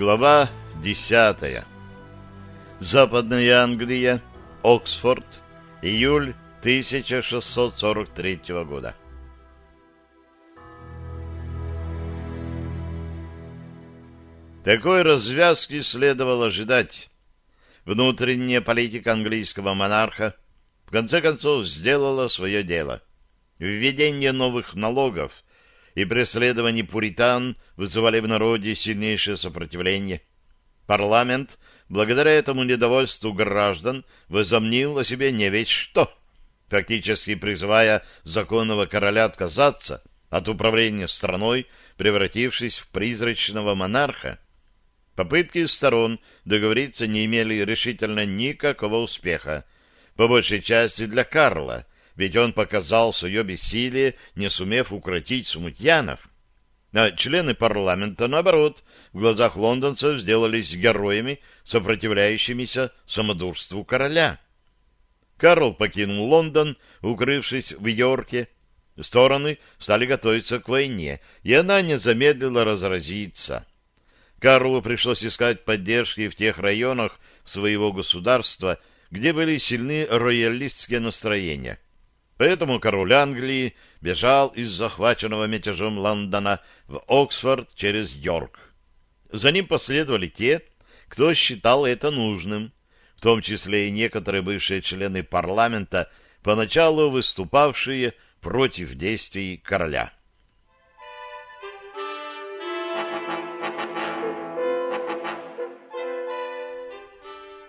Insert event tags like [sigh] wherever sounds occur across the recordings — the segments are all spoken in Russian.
Глава десятая. Западная Англия, Оксфорд, июль 1643 года. Такой развязки следовало ожидать. Внутренняя политика английского монарха в конце концов сделала свое дело. Введение новых налогов и преследование пуритан вызывали в народе сильнейшее сопротивление. Парламент, благодаря этому недовольству граждан, возомнил о себе не весь что, фактически призывая законного короля отказаться от управления страной, превратившись в призрачного монарха. Попытки сторон договориться не имели решительно никакого успеха, по большей части для Карла, ведь он показал свое бессилие, не сумев укротить смутьянов. А члены парламента, наоборот, в глазах лондонцев сделались героями, сопротивляющимися самодурству короля. Карл покинул Лондон, укрывшись в Йорке. Стороны стали готовиться к войне, и она не замедлила разразиться. Карлу пришлось искать поддержки в тех районах своего государства, где были сильны роялистские настроения. Поэтому король Англии бежал из захваченного мятежом Лондона в Оксфорд через Йорк. За ним последовали те, кто считал это нужным, в том числе и некоторые бывшие члены парламента, поначалу выступавшие против действий короля.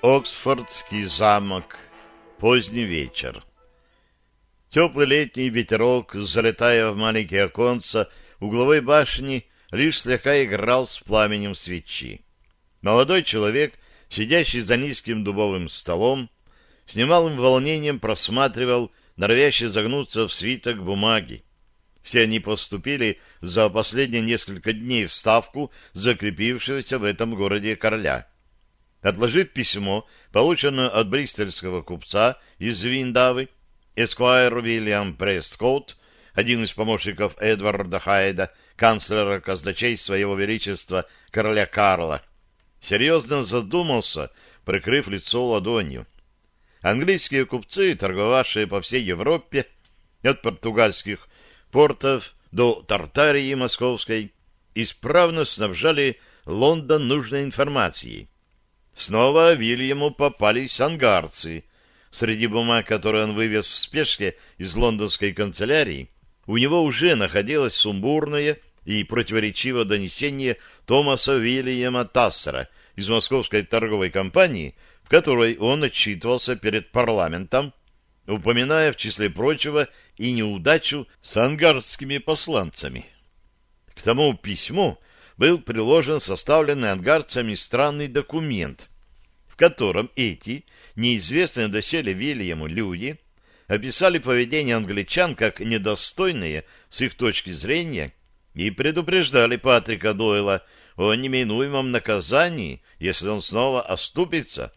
Оксфордский замок. Поздний вечер. Теплый летний ветерок, залетая в маленькие оконца угловой башни, лишь слегка играл с пламенем свечи. Молодой человек, сидящий за низким дубовым столом, с немалым волнением просматривал норовящий загнуться в свиток бумаги. Все они поступили за последние несколько дней в ставку закрепившегося в этом городе короля — отложив письмо, полученное от бристольского купца из Виндавы, Эсквайр Уильям Престкоут, один из помощников Эдварда Хайда, канцлера казначейства Его Величества короля Карла, серьезно задумался, прикрыв лицо ладонью. Английские купцы, торговавшие по всей Европе, от португальских портов до Тартарии Московской, исправно снабжали Лондон нужной информацией. Снова Вильяму попались ангарцы. Среди бумаг, которые он вывез в спешке из лондонской канцелярии, у него уже находилось сумбурное и противоречивое донесение Томаса Вильяма Тассера из московской торговой компании, в которой он отчитывался перед парламентом, упоминая в числе прочего и неудачу с ангарскими посланцами. К тому письму был приложен составленный ангарцами странный документ, в котором эти, неизвестные доселе Вильяму люди, описали поведение англичан как недостойное с их точки зрения и предупреждали Патрика Дойла о неминуемом наказании, если он снова оступится.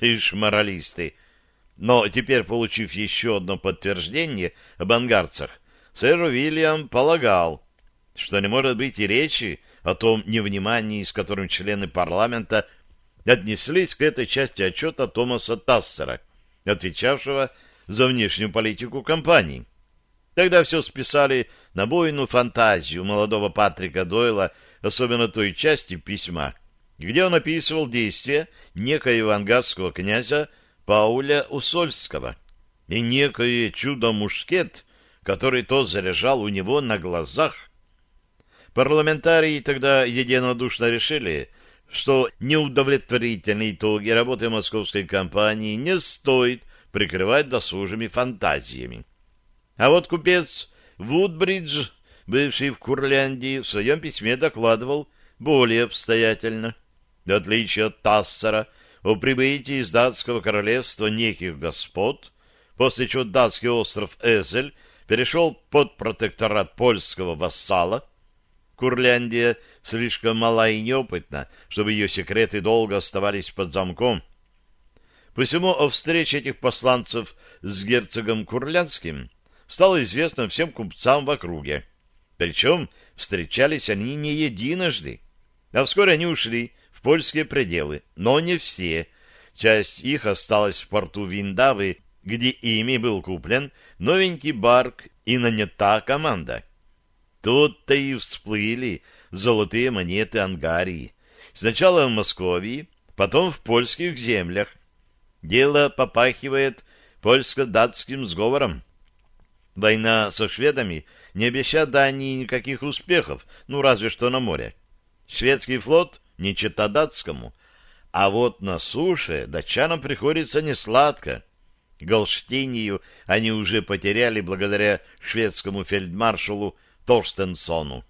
Ишь, моралисты! Но теперь, получив еще одно подтверждение об ангарцах, сэр Уильям полагал, что не может быть и речи о том невнимании, с которым члены парламента отнеслись к этой части отчета Томаса Тассера, отвечавшего за внешнюю политику компании. Тогда все списали на бойную фантазию молодого Патрика Дойла, особенно той части письма, где он описывал действия некоего ангарского князя Пауля Усольского и некое чудо-мушкет, который тот заряжал у него на глазах, Парламентарии тогда единодушно решили, что неудовлетворительные итоги работы московской компании не стоит прикрывать досужими фантазиями. А вот купец Вудбридж, бывший в Курляндии, в своем письме докладывал более обстоятельно. В отличие от Тассера, о прибытии из датского королевства неких господ, после чего датский остров Эзель перешел под протекторат польского вассала, Курляндия слишком мала и неопытна, чтобы ее секреты долго оставались под замком. Посему о встрече этих посланцев с герцогом Курлянским стало известно всем купцам в округе. Причем встречались они не единожды, А вскоре они ушли в польские пределы, но не все. Часть их осталась в порту Виндавы, где ими был куплен новенький барк и нанята команда. Тут-то и всплыли золотые монеты Ангарии. Сначала в Москве, потом в польских землях. Дело попахивает польско-датским сговором. Война со шведами не обещает Дании никаких успехов, ну разве что на море. Шведский флот не чета датскому, а вот на суше датчанам приходится несладко. Голштинию они уже потеряли благодаря шведскому фельдмаршалу Торстенсону.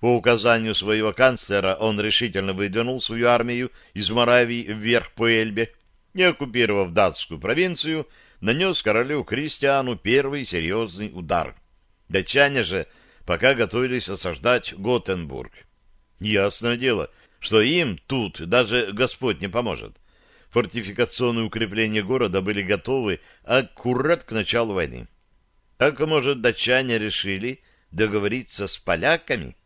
По указанию своего канцлера он решительно выдвинул свою армию из Моравии вверх по Эльбе и, оккупировав датскую провинцию, нанес королю Кристиану первый серьезный удар. Датчане же пока готовились осаждать Готенбург. Ясное дело, что им тут даже Господь не поможет. Фортификационные укрепления города были готовы аккурат к началу войны. Так, может, датчане решили договориться с поляками?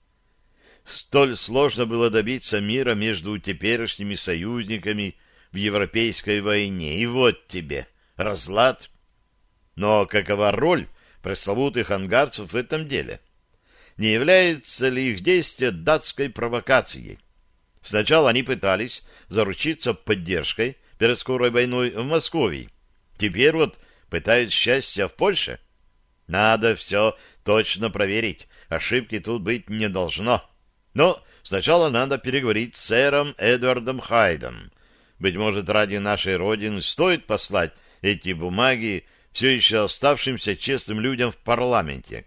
Столь сложно было добиться мира между теперешними союзниками в Европейской войне. И вот тебе разлад. Но какова роль пресловутых ангарцев в этом деле? Не является ли их действие датской провокацией? Сначала они пытались заручиться поддержкой перед скорой войной в Москве. Теперь вот пытаются счастья в Польше. Надо все точно проверить. Ошибки тут быть не должно. Но сначала надо переговорить с сэром Эдвардом Хайдом. Быть может, ради нашей Родины стоит послать эти бумаги все еще оставшимся честным людям в парламенте.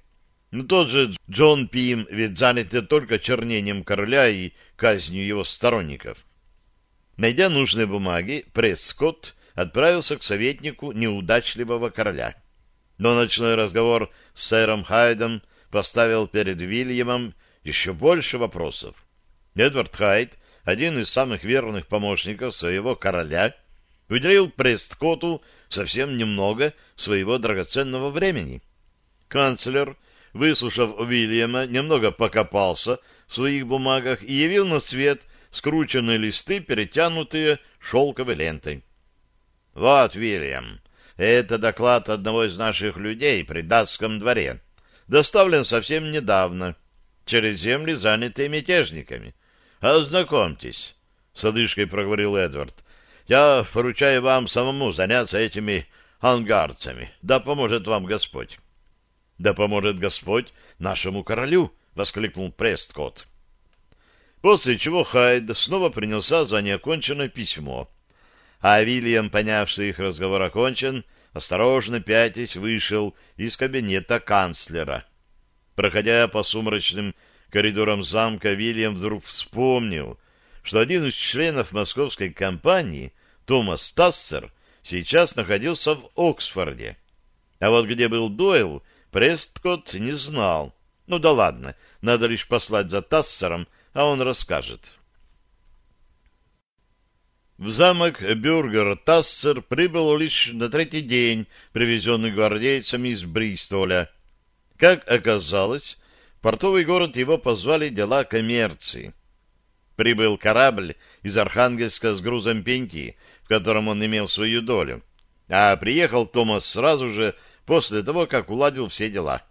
Ну, тот же Джон Пим ведь занят только чернением короля и казнью его сторонников. Найдя нужные бумаги, пресс-скотт отправился к советнику неудачливого короля. Но ночной разговор с сэром Хайдом поставил перед Вильямом еще больше вопросов. Эдвард Хайд, один из самых верных помощников своего короля, выделил Престкоту совсем немного своего драгоценного времени. Канцлер, выслушав Уильяма, немного покопался в своих бумагах и явил на свет скрученные листы, перетянутые шелковой лентой. «Вот, Вильям, это доклад одного из наших людей при датском дворе. Доставлен совсем недавно, через земли, занятые мятежниками. Ознакомьтесь, — с одышкой проговорил Эдвард. Я поручаю вам самому заняться этими ангарцами. Да поможет вам Господь. — Да поможет Господь нашему королю! — воскликнул Престкот. После чего Хайд снова принялся за неоконченное письмо. А Вильям, поняв, что их разговор окончен, осторожно пятясь вышел из кабинета канцлера. Проходя по сумрачным коридорам замка, Вильям вдруг вспомнил, что один из членов московской компании, Томас Тассер, сейчас находился в Оксфорде. А вот где был Дойл, Престкот не знал. Ну да ладно, надо лишь послать за Тассером, а он расскажет. В замок Бюргер Тассер прибыл лишь на третий день, привезенный гвардейцами из Бристоля. Как оказалось, портовый город его позвали дела коммерции. Прибыл корабль из Архангельска с грузом пеньки, в котором он имел свою долю. А приехал Томас сразу же после того, как уладил все дела.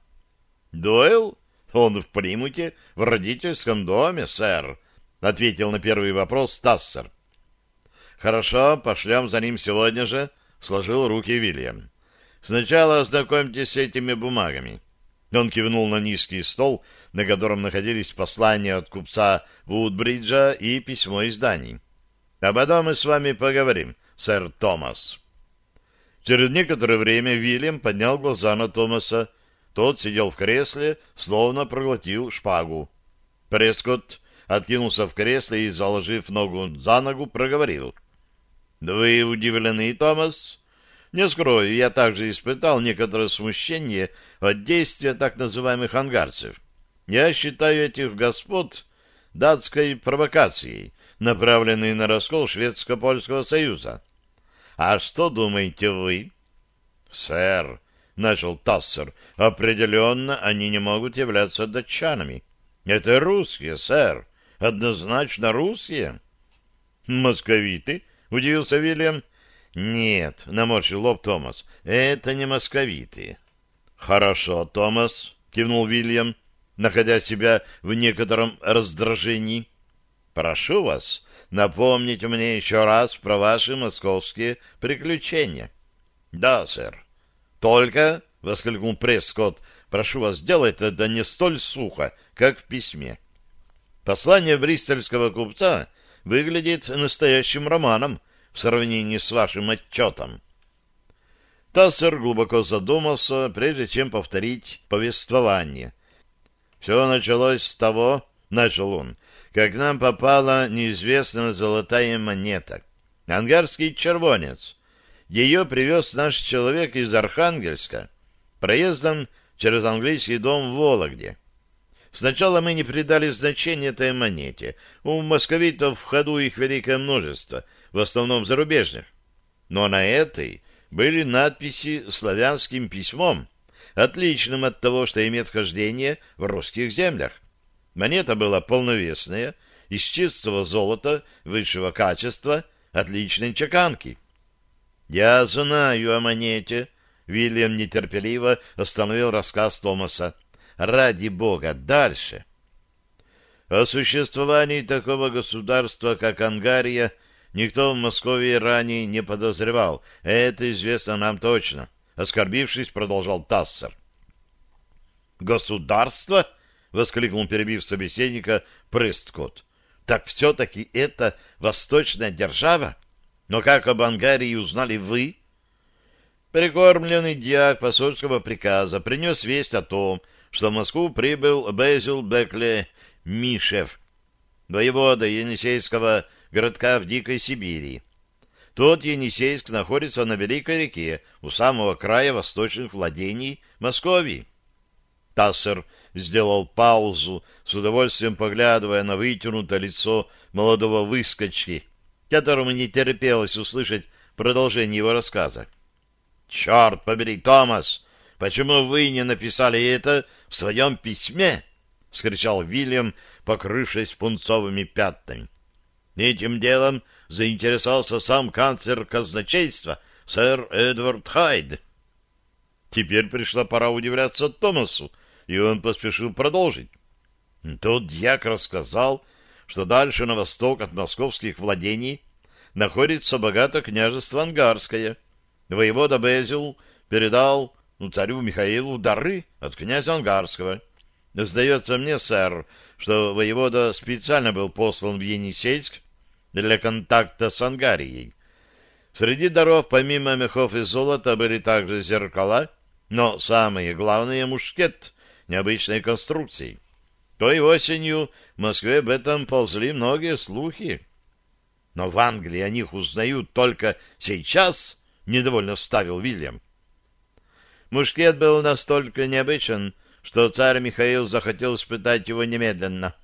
«Дойл? Он в Примуте, в родительском доме, сэр», — ответил на первый вопрос Тассер. «Хорошо, пошлем за ним сегодня же», — сложил руки Вильям. «Сначала ознакомьтесь с этими бумагами». Он кивнул на низкий стол, на котором находились послания от купца Вудбриджа и письмо из Дании. «Об этом мы с вами поговорим, сэр Томас». Через некоторое время Вильям поднял глаза на Томаса. Тот сидел в кресле, словно проглотил шпагу. Прескотт откинулся в кресле и, заложив ногу за ногу, проговорил — вы удивлены, Томас? Не скрою, я также испытал некоторое смущение от действия так называемых ангарцев. Я считаю этих господ датской провокацией, направленной на раскол Шведско-Польского союза. А что думаете вы? Сэр, — начал Тассер, — определенно они не могут являться датчанами. Это русские, сэр. однозначно русские. Московиты? Удивился Вильям. Нет, наморщил лоб Томас. Это не московиты. Хорошо, Томас, кивнул Вильям, находя себя в некотором раздражении. Прошу вас напомнить мне еще раз про ваши московские приключения. Да, сэр. Только, воскликнул Прескотт, прошу вас, сделать это не столь сухо, как в письме. Послание бристольского купца выглядит настоящим романом в сравнении с вашим отчетом. Тассер глубоко задумался, прежде чем повторить повествование. Все началось с того, — начал он, — как нам попала неизвестная золотая монета. Ангарский червонец. Ее привез наш человек из Архангельска проездом через английский дом в Вологде. Сначала мы не придали значения этой монете. У московитов в ходу их великое множество, в основном зарубежных. Но на этой были надписи славянским письмом, отличным от того, что имеет хождение в русских землях. Монета была полновесная, из чистого золота, высшего качества, отличной чеканки. «Я знаю о монете», — Вильям нетерпеливо остановил рассказ Томаса. Ради бога, дальше. О существовании такого государства, как Ангария, никто в Москве ранее не подозревал. Это известно нам точно. Оскорбившись, продолжал Тассер. «Государство?» — воскликнул, перебив собеседника, Престкот. «Так все-таки это восточная держава? Но как об Ангарии узнали вы?» Прикормленный диак посольского приказа принес весть о том, что в Москву прибыл Безил Бекле Мишев, воевода Енисейского городка в Дикой Сибири. Тот Енисейск находится на Великой реке, у самого края восточных владений Московии. Тассер сделал паузу, с удовольствием поглядывая на вытянутое лицо молодого выскочки, которому не терпелось услышать продолжение его рассказа. — Черт побери, Томас! Почему вы не написали это в своем письме? — вскричал Вильям, покрывшись пунцовыми пятнами. Этим делом заинтересовался сам канцлер казначейства, сэр Эдвард Хайд. Теперь пришла пора удивляться Томасу, и он поспешил продолжить. Тот дьяк рассказал, что дальше на восток от московских владений находится богато княжество Ангарское. Воевода Безил передал ну, царю Михаилу дары от князя Ангарского. Сдается мне, сэр, что воевода специально был послан в Енисейск для контакта с Ангарией. Среди даров, помимо мехов и золота, были также зеркала, но самое главное — мушкет необычной конструкции. Той осенью в Москве об этом ползли многие слухи. Но в Англии о них узнают только сейчас, — недовольно вставил Вильям. Мушкет был настолько необычен, что царь Михаил захотел испытать его немедленно.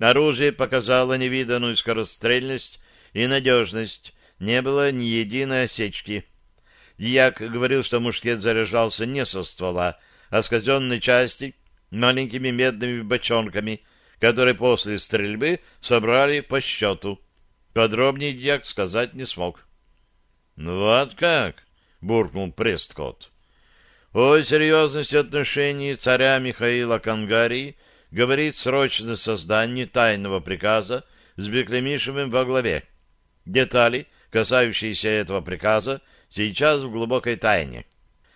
Оружие показало невиданную скорострельность и надежность, не было ни единой осечки. Дьяк говорил, что мушкет заряжался не со ствола, а с казенной части маленькими медными бочонками, которые после стрельбы собрали по счету. Подробнее дьяк сказать не смог. — Ну вот как? — буркнул Престкот. О серьезности отношений царя Михаила к Ангарии говорит срочное создание тайного приказа с Беклемишевым во главе. Детали, касающиеся этого приказа, сейчас в глубокой тайне.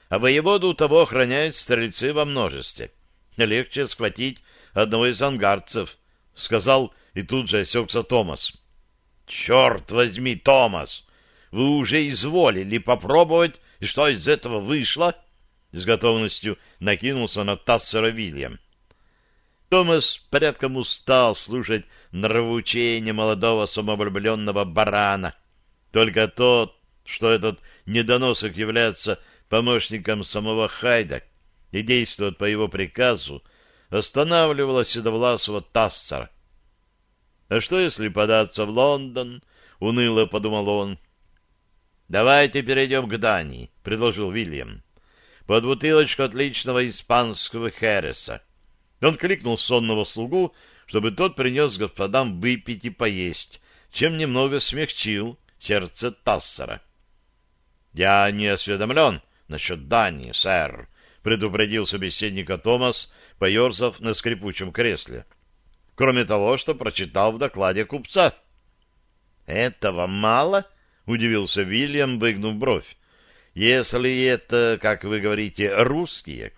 А воеводу того охраняют стрельцы во множестве. Легче схватить одного из ангарцев, — сказал и тут же осекся Томас. — Черт возьми, Томас! Вы уже изволили попробовать, и что из этого вышло? — с готовностью накинулся на Тассера Вильям. Томас порядком устал слушать нравоучение молодого самовлюбленного барана. Только то, что этот недоносок является помощником самого Хайда и действует по его приказу, останавливало седовласого Тассера. «А что, если податься в Лондон?» — уныло подумал он. «Давайте перейдем к Дании», — предложил Вильям под бутылочку отличного испанского хереса. Он кликнул сонного слугу, чтобы тот принес господам выпить и поесть, чем немного смягчил сердце Тассера. — Я не осведомлен насчет Дании, сэр, — предупредил собеседника Томас, поерзав на скрипучем кресле. — Кроме того, что прочитал в докладе купца. — Этого мало? — удивился Вильям, выгнув бровь. — Если это, как вы говорите, русские,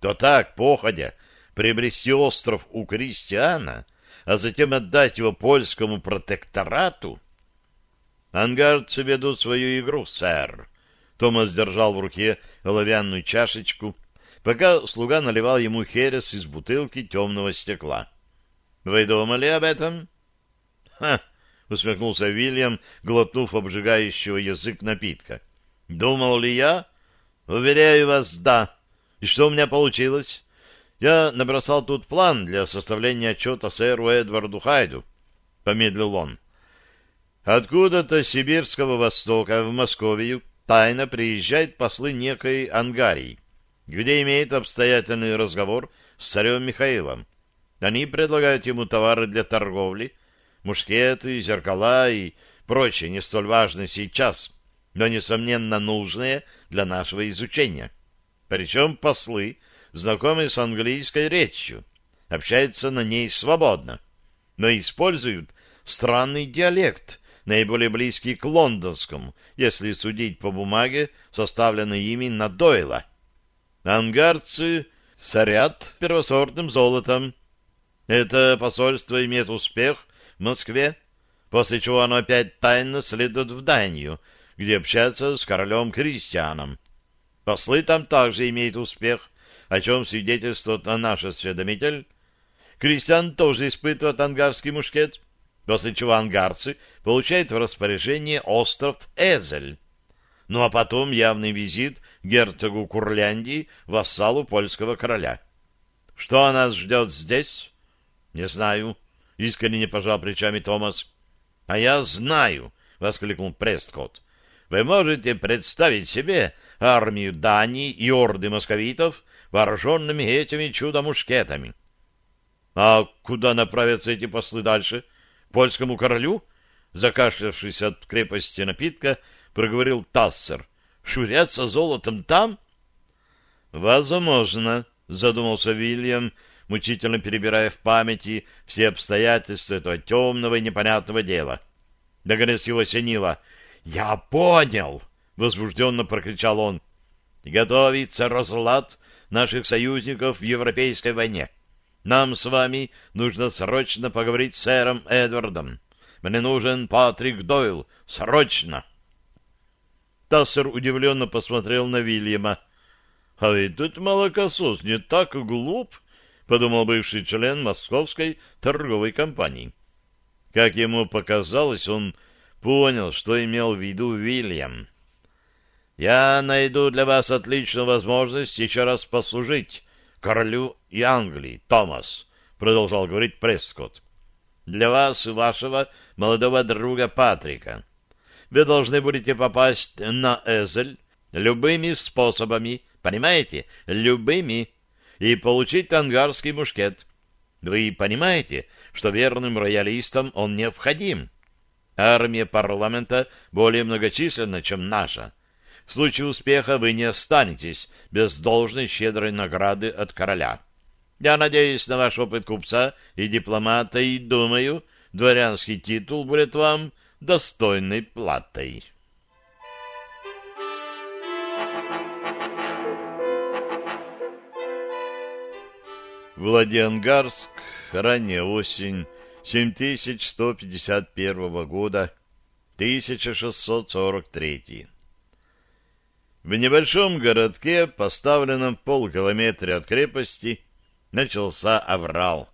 то так, походя, приобрести остров у крестьяна, а затем отдать его польскому протекторату? Ангарцы ведут свою игру, сэр. Томас держал в руке оловянную чашечку, пока слуга наливал ему херес из бутылки темного стекла. — Вы думали об этом? — Ха! — усмехнулся Вильям, глотнув обжигающего язык напитка. — Думал ли я? — Уверяю вас, да. И что у меня получилось? Я набросал тут план для составления отчета сэру Эдварду Хайду. Помедлил он. Откуда-то с Сибирского Востока в Московию тайно приезжают послы некой Ангарии, где имеет обстоятельный разговор с царем Михаилом. Они предлагают ему товары для торговли, мушкеты, зеркала и прочее не столь важное сейчас, но, несомненно, нужное для нашего изучения. Причем послы знакомы с английской речью, общаются на ней свободно, но используют странный диалект, наиболее близкий к лондонскому, если судить по бумаге, составленной ими на Дойла. Ангарцы сорят первосортным золотом. Это посольство имеет успех в Москве, после чего оно опять тайно следует в Данию, где общается с королем Кристианом. Послы там также имеют успех, о чем свидетельствует наш осведомитель. Кристиан тоже испытывает ангарский мушкет, после чего ангарцы получают в распоряжение остров Эзель. Ну а потом явный визит герцогу Курляндии, вассалу польского короля. Что нас ждет здесь? Не знаю. Искренне пожал плечами Томас. А я знаю, воскликнул Престкот. Вы можете представить себе армию Дании и орды московитов, вооруженными этими чудо-мушкетами. А куда направятся эти послы дальше? Польскому королю? Закашлявшись от крепости напитка, проговорил Тассер. Шурятся золотом там? Возможно, задумался Вильям, мучительно перебирая в памяти все обстоятельства этого темного и непонятного дела. Наконец его осенило. «Я понял!» — возбужденно прокричал он. «Готовится разлад наших союзников в Европейской войне. Нам с вами нужно срочно поговорить с сэром Эдвардом. Мне нужен Патрик Дойл. Срочно!» Тассер удивленно посмотрел на Вильяма. «А ведь тут молокосос не так глуп», — подумал бывший член московской торговой компании. Как ему показалось, он понял, что имел в виду Вильям. Я найду для вас отличную возможность еще раз послужить королю и Англии, Томас, продолжал говорить Прескотт. Для вас и вашего молодого друга Патрика. Вы должны будете попасть на Эзель любыми способами, понимаете, любыми, и получить ангарский мушкет. Вы понимаете, что верным роялистам он необходим. Армия парламента более многочисленна, чем наша. В случае успеха вы не останетесь без должной щедрой награды от короля. Я надеюсь на ваш опыт купца и дипломата и думаю, дворянский титул будет вам достойной платой. Владиангарск, ранняя осень, 7151 года, 1643. В небольшом городке, поставленном в полкилометре от крепости, начался аврал.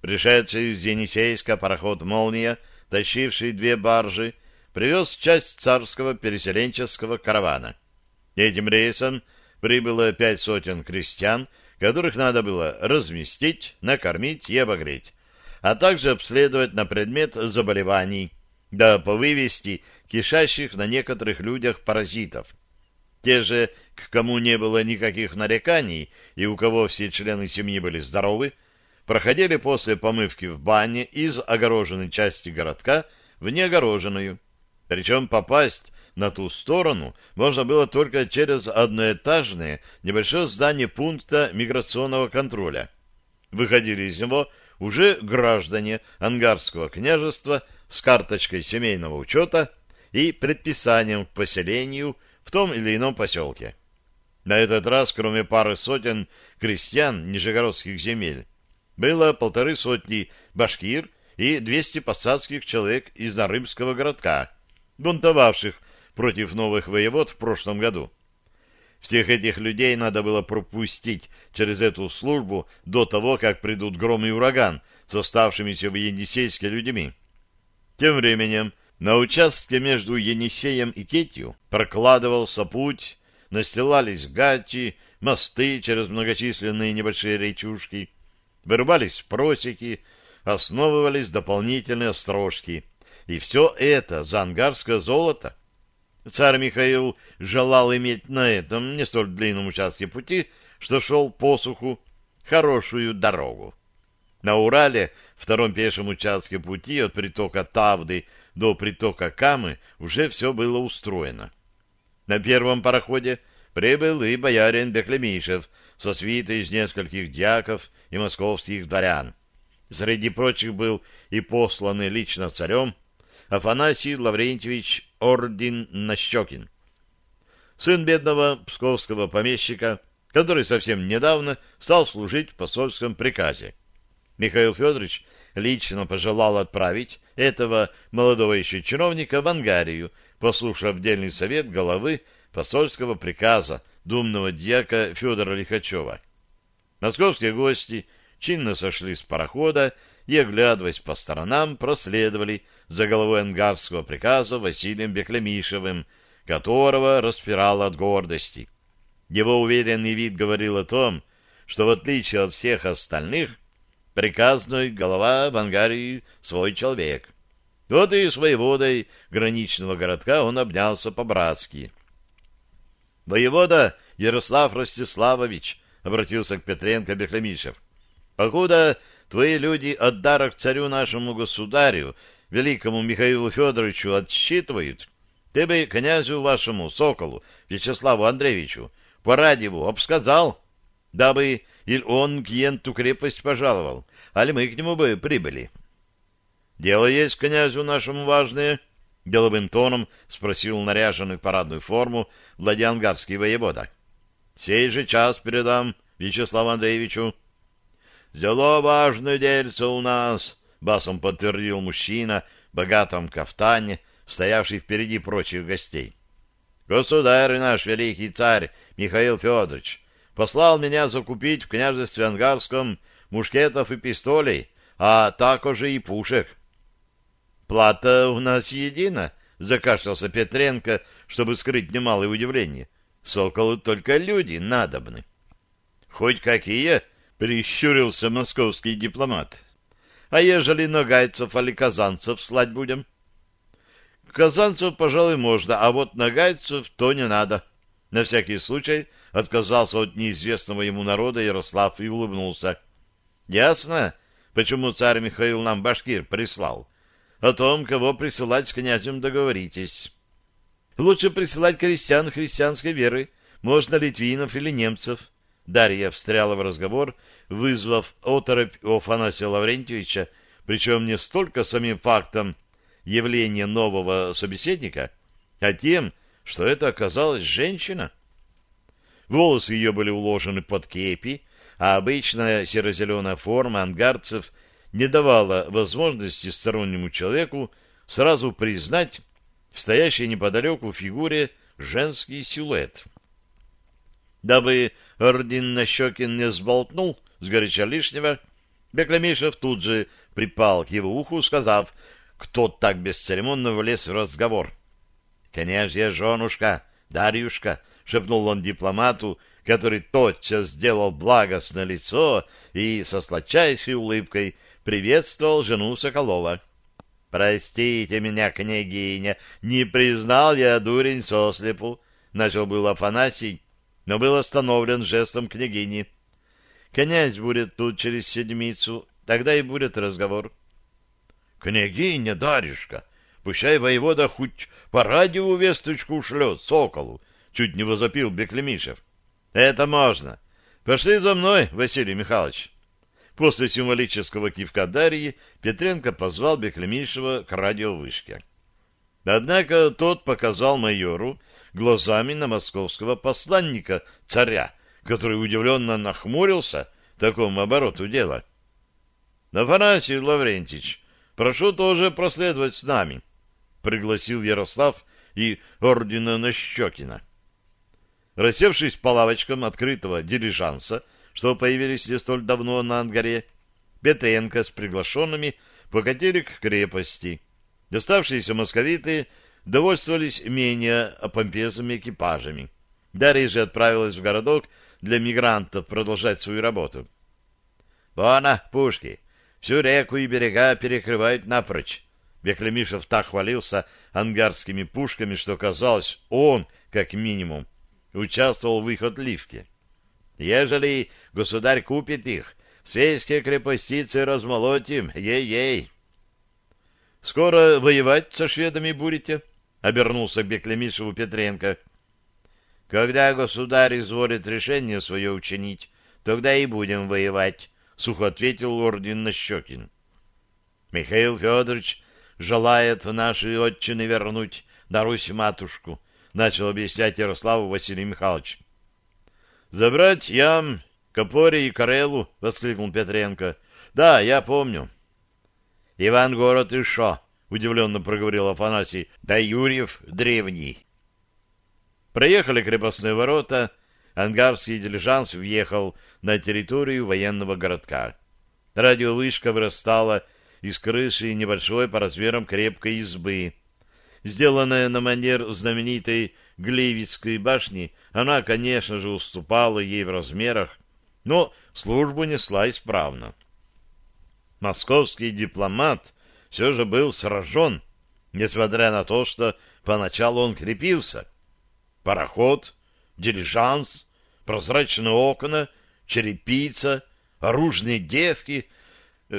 Пришедший из Енисейска пароход «Молния», тащивший две баржи, привез часть царского переселенческого каравана. Этим рейсом прибыло пять сотен крестьян, которых надо было разместить, накормить и обогреть, а также обследовать на предмет заболеваний, да повывести кишащих на некоторых людях паразитов. Те же, к кому не было никаких нареканий и у кого все члены семьи были здоровы, проходили после помывки в бане из огороженной части городка в неогороженную. Причем попасть на ту сторону можно было только через одноэтажное небольшое здание пункта миграционного контроля. Выходили из него уже граждане Ангарского княжества с карточкой семейного учета и предписанием к поселению в том или ином поселке. На этот раз, кроме пары сотен крестьян нижегородских земель, было полторы сотни башкир и 200 посадских человек из Нарымского городка, бунтовавших против новых воевод в прошлом году. Всех этих людей надо было пропустить через эту службу до того, как придут гром и ураган с оставшимися в Енисейске людьми. Тем временем на участке между Енисеем и Кетью прокладывался путь, настилались гати, мосты через многочисленные небольшие речушки, вырубались просеки, основывались дополнительные острожки. И все это за ангарское золото. Царь Михаил желал иметь на этом не столь длинном участке пути, что шел по суху, хорошую дорогу. На Урале, втором пешем участке пути от притока Тавды до притока Камы, уже все было устроено. На первом пароходе прибыл и боярин Беклемишев со свитой из нескольких дьяков и московских дворян. Среди прочих был и посланный лично царем Афанасий Лаврентьевич Ордин Нащекин, сын бедного псковского помещика, который совсем недавно стал служить в посольском приказе. Михаил Федорович лично пожелал отправить этого молодого еще чиновника в Ангарию, послушав дельный совет головы посольского приказа думного дьяка Федора Лихачева. Московские гости чинно сошли с парохода и, оглядываясь по сторонам, проследовали за головой ангарского приказа Василием Беклемишевым, которого распирал от гордости. Его уверенный вид говорил о том, что в отличие от всех остальных, приказной голова в ангаре свой человек. Вот и с воеводой граничного городка он обнялся по-братски. «Воевода Ярослав Ростиславович», — обратился к Петренко Беклемишев, — «покуда твои люди от дара к царю нашему государю, великому Михаилу Федоровичу, отсчитывают, ты бы князю вашему, Соколу, Вячеславу Андреевичу, по радиву обсказал, дабы или он к крепость пожаловал, али мы к нему бы прибыли. — Дело есть князю нашему важное, — деловым тоном спросил наряженный в парадную форму Владиангарский воевода. — Сей же час передам Вячеславу Андреевичу. — Дело важное дельце у нас, — басом подтвердил мужчина в богатом кафтане, стоявший впереди прочих гостей. — Государь наш, великий царь Михаил Федорович, послал меня закупить в княжестве Ангарском мушкетов и пистолей, а также и пушек. — Плата у нас едина, — закашлялся Петренко, чтобы скрыть немалое удивление. — Соколу только люди надобны. — Хоть какие? — прищурился московский дипломат. — А ежели нагайцев или казанцев слать будем? — Казанцев, пожалуй, можно, а вот нагайцев то не надо. На всякий случай отказался от неизвестного ему народа Ярослав и улыбнулся. — Ясно, почему царь Михаил нам башкир прислал. О том, кого присылать с князем, договоритесь. Лучше присылать крестьян христианской веры, можно литвинов или немцев. Дарья встряла в разговор, вызвав оторопь у Афанасия Лаврентьевича, причем не столько самим фактом явления нового собеседника, а тем, что это оказалась женщина. Волосы ее были уложены под кепи, а обычная серо-зеленая форма ангарцев не давала возможности стороннему человеку сразу признать в стоящей неподалеку фигуре женский силуэт. Дабы Ордин Нащекин не сболтнул сгоряча лишнего, Беклемишев тут же припал к его уху, сказав, кто так бесцеремонно влез в разговор. — Княжья женушка, Дарьюшка, шепнул он дипломату, который тотчас сделал благостное лицо и со сладчайшей улыбкой приветствовал жену Соколова. «Простите меня, княгиня, не признал я дурень сослепу», — начал был Афанасий, но был остановлен жестом княгини. Князь будет тут через седмицу, тогда и будет разговор. Княгиня Даришка, пущай воевода хоть по радио весточку шлет соколу, чуть не возопил Беклемишев. Это можно. Пошли за мной, Василий Михайлович. После символического кивка Дарьи Петренко позвал Беклемишева к радиовышке. Однако тот показал майору глазами на московского посланника, царя, который удивленно нахмурился такому обороту дела. — Афанасий Лаврентич, прошу тоже проследовать с нами, — пригласил Ярослав и ордена Нащекина. Рассевшись по лавочкам открытого дилижанса, что появились не столь давно на Ангаре, Петренко с приглашенными покатили к крепости. Доставшиеся московиты довольствовались менее помпезными экипажами. Дарья же отправилась в городок для мигрантов продолжать свою работу. «Вон, пушки! Всю реку и берега перекрывают напрочь!» Беклемишев так хвалился ангарскими пушками, что казалось, он, как минимум, участвовал в их отливке. Ежели государь купит их, свейские крепостицы размолотим, ей-ей. — Скоро воевать со шведами будете? — обернулся к Беклемишеву Петренко. — Когда государь изволит решение свое учинить, тогда и будем воевать, — сухо ответил орден Нащекин. — Михаил Федорович желает в наши отчины вернуть на Русь матушку, — начал объяснять Ярославу Василий Михайлович. — Забрать ям, Копори и Карелу, — воскликнул Петренко. — Да, я помню. — Иван город и шо, — удивленно проговорил Афанасий. — Да Юрьев древний. Проехали крепостные ворота, ангарский дилижанс въехал на территорию военного городка. Радиовышка вырастала из крыши небольшой по размерам крепкой избы. Сделанная на манер знаменитой Глевицкой башни, она, конечно же, уступала ей в размерах, но службу несла исправно. Московский дипломат все же был сражен, несмотря на то, что поначалу он крепился. Пароход, дилижанс, прозрачные окна, черепица, оружные девки —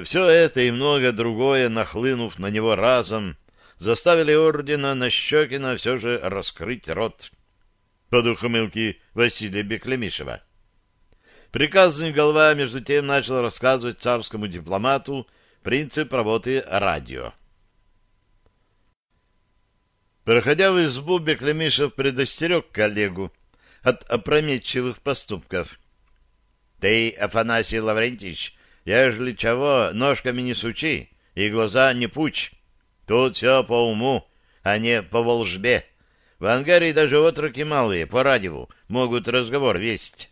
все это и многое другое, нахлынув на него разом, заставили ордена Нащекина все же раскрыть рот. Под ухмылки Василия Беклемишева. Приказный голова, между тем, начал рассказывать царскому дипломату принцип работы радио. Проходя в избу, Беклемишев предостерег коллегу от опрометчивых поступков. — Ты, Афанасий Лаврентьевич, ежели чего, ножками не сучи и глаза не пучь. Тут все по уму, а не по волжбе. В ангаре даже отроки малые по радио могут разговор весть.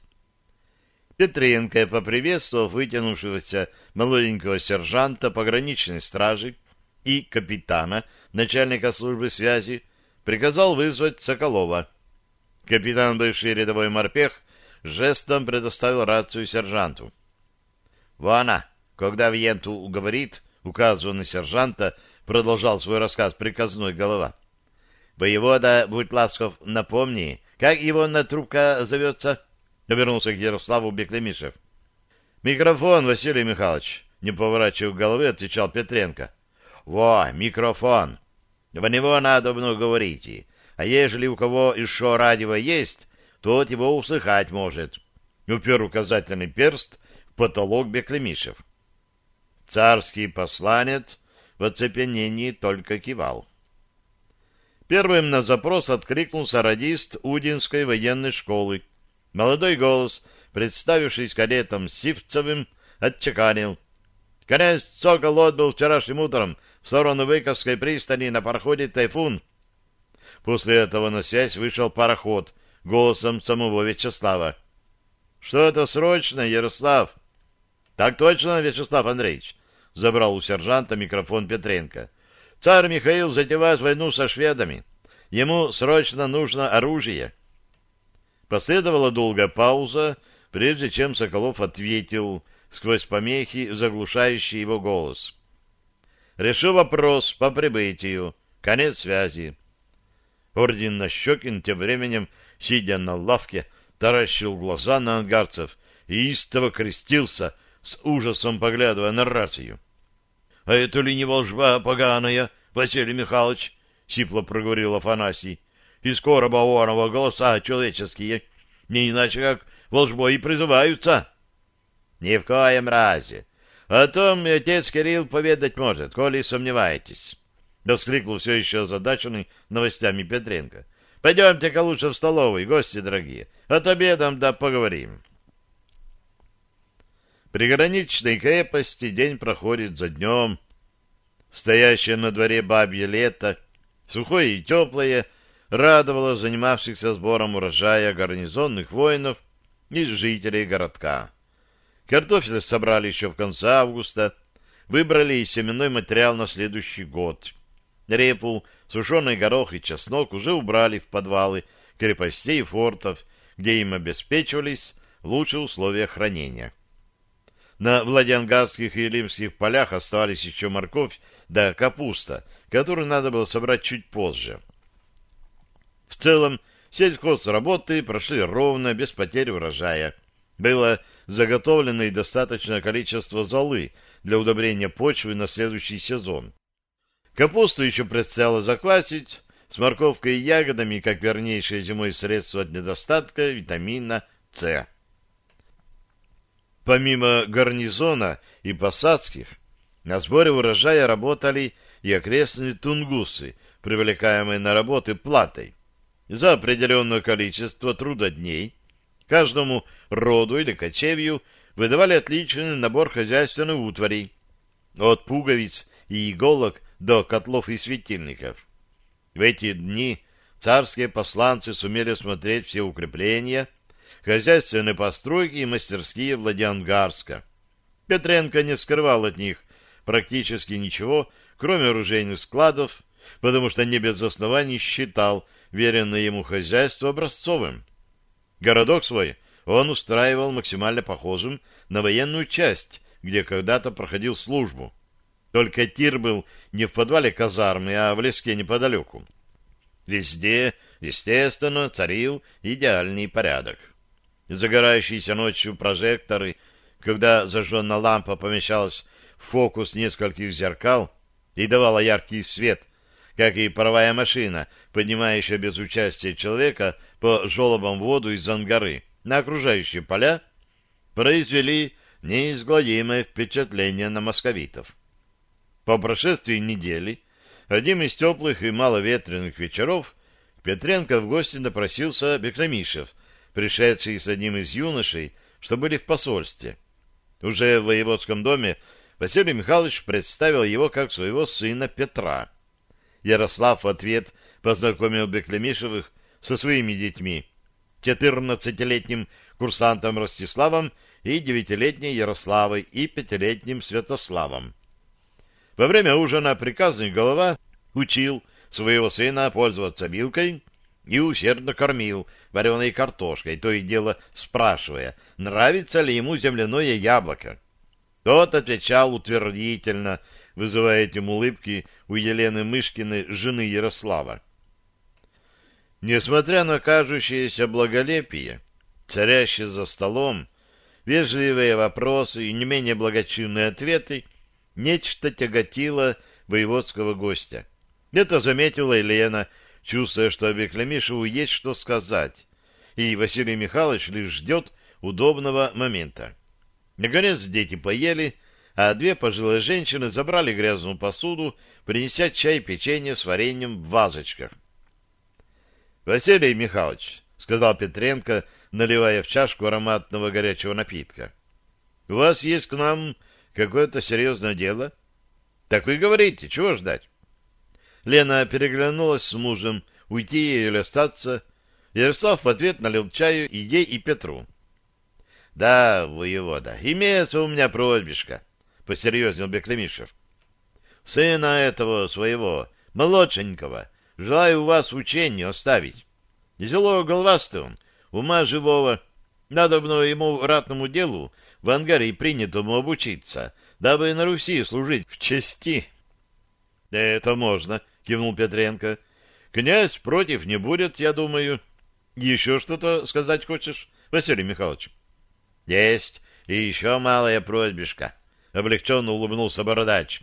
Петренко, поприветствовав вытянувшегося молоденького сержанта пограничной стражи и капитана, начальника службы связи, приказал вызвать Соколова. Капитан, бывший рядовой морпех, жестом предоставил рацию сержанту. «Вона, когда Вьенту уговорит, указывая на сержанта, продолжал свой рассказ приказной голова. «Воевода, будь ласков, напомни, как его на трубка зовется?» Обернулся к Ярославу Беклемишев. «Микрофон, Василий Михайлович!» Не поворачивая головы, отвечал Петренко. «Во, микрофон! В него надо много говорить. А ежели у кого еще радио есть, тот его услыхать может». Упер указательный перст в потолок Беклемишев. Царский посланец в оцепенении только кивал. Первым на запрос откликнулся радист Удинской военной школы. Молодой голос, представившись кадетом Сивцевым, отчеканил. Князь Сокол отбыл вчерашним утром в сторону Выковской пристани на пароходе «Тайфун». После этого на связь вышел пароход голосом самого Вячеслава. — Что это срочно, Ярослав? — Так точно, Вячеслав Андреевич забрал у сержанта микрофон Петренко. Царь Михаил затевает войну со шведами. Ему срочно нужно оружие. Последовала долгая пауза, прежде чем Соколов ответил сквозь помехи, заглушающий его голос. «Решу вопрос по прибытию. Конец связи». Орден Нащекин тем временем, сидя на лавке, таращил глаза на ангарцев и истово крестился, с ужасом поглядывая на рацию. — А это ли не волжба поганая, Василий Михайлович? — сипло проговорил Афанасий. — Из короба Оанова голоса человеческие, не иначе как волжбой и призываются. — Ни в коем разе. О том и отец Кирилл поведать может, коли сомневаетесь. — воскликнул все еще озадаченный новостями Петренко. — Пойдемте-ка лучше в столовую, гости дорогие. От обедом да поговорим. Приграничной крепости день проходит за днем. Стоящее на дворе бабье лето, сухое и теплое, радовало занимавшихся сбором урожая гарнизонных воинов из жителей городка. Картофель собрали еще в конце августа, выбрали и семенной материал на следующий год. Репу, сушеный горох и чеснок уже убрали в подвалы крепостей и фортов, где им обеспечивались лучшие условия хранения. На Владиангарских и Илимских полях оставались еще морковь да капуста, которую надо было собрать чуть позже. В целом, сельхозработы прошли ровно, без потерь урожая. Было заготовлено и достаточное количество золы для удобрения почвы на следующий сезон. Капусту еще предстояло заквасить с морковкой и ягодами, как вернейшее зимой средство от недостатка витамина С. Помимо гарнизона и посадских, на сборе урожая работали и окрестные тунгусы, привлекаемые на работы платой. За определенное количество трудодней Каждому роду или кочевью выдавали отличный набор хозяйственной утвари, от пуговиц и иголок до котлов и светильников. В эти дни царские посланцы сумели смотреть все укрепления, хозяйственные постройки и мастерские Владиангарска. Петренко не скрывал от них практически ничего, кроме оружейных складов, потому что не без оснований считал веренное ему хозяйство образцовым. Городок свой он устраивал максимально похожим на военную часть, где когда-то проходил службу. Только тир был не в подвале казармы, а в леске неподалеку. Везде, естественно, царил идеальный порядок. Загорающиеся ночью прожекторы, когда зажженная лампа помещалась в фокус нескольких зеркал и давала яркий свет, как и паровая машина, поднимающая без участия человека по желобам воду из Ангары на окружающие поля, произвели неизгладимое впечатление на московитов. По прошествии недели, одним из теплых и маловетренных вечеров, Петренко в гости напросился Бекрамишев, пришедший с одним из юношей, что были в посольстве. Уже в воеводском доме Василий Михайлович представил его как своего сына Петра. Ярослав в ответ познакомил Беклемишевых со своими детьми, четырнадцатилетним курсантом Ростиславом и девятилетней Ярославой и пятилетним Святославом. Во время ужина приказный голова учил своего сына пользоваться вилкой и усердно кормил вареной картошкой, то и дело спрашивая, нравится ли ему земляное яблоко. Тот отвечал утвердительно, вызывая этим улыбки у Елены Мышкиной, жены Ярослава. Несмотря на кажущееся благолепие, царящее за столом, вежливые вопросы и не менее благочинные ответы, нечто тяготило воеводского гостя. Это заметила Елена, чувствуя, что Беклемишеву есть что сказать, и Василий Михайлович лишь ждет удобного момента. Наконец дети поели, а две пожилые женщины забрали грязную посуду, принеся чай и печенье с вареньем в вазочках. Василий Михайлович, — сказал Петренко, наливая в чашку ароматного горячего напитка, — у вас есть к нам какое-то серьезное дело? Так вы говорите, чего ждать? Лена переглянулась с мужем, уйти или остаться. Ярослав в ответ налил чаю и ей, и Петру. — Да, воевода, имеется у меня просьбишка, — посерьезнел Беклемишев. — Сына этого своего, молодшенького, — Желаю вас учению оставить. Зело он, ума живого. Надо ему ратному делу в ангаре принятому обучиться, дабы на Руси служить в чести. — Это можно, — кивнул Петренко. — Князь против не будет, я думаю. Еще что-то сказать хочешь, Василий Михайлович? — Есть. И еще малая просьбишка. Облегченно улыбнулся бородач.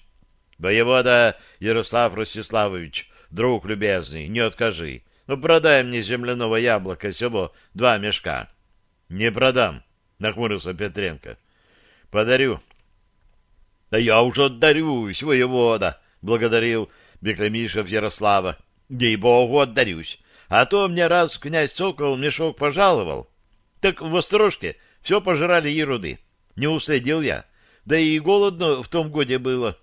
Воевода Ярослав Ростиславович, друг любезный, не откажи. Ну, продай мне земляного яблока всего два мешка. Не продам, нахмурился Петренко. Подарю. Да я уже отдарюсь, воевода, благодарил Беклемишев Ярослава. Ей-богу, отдарюсь. А то мне раз князь Сокол мешок пожаловал. Так в Острожке все пожрали еруды. Не уследил я. Да и голодно в том годе было.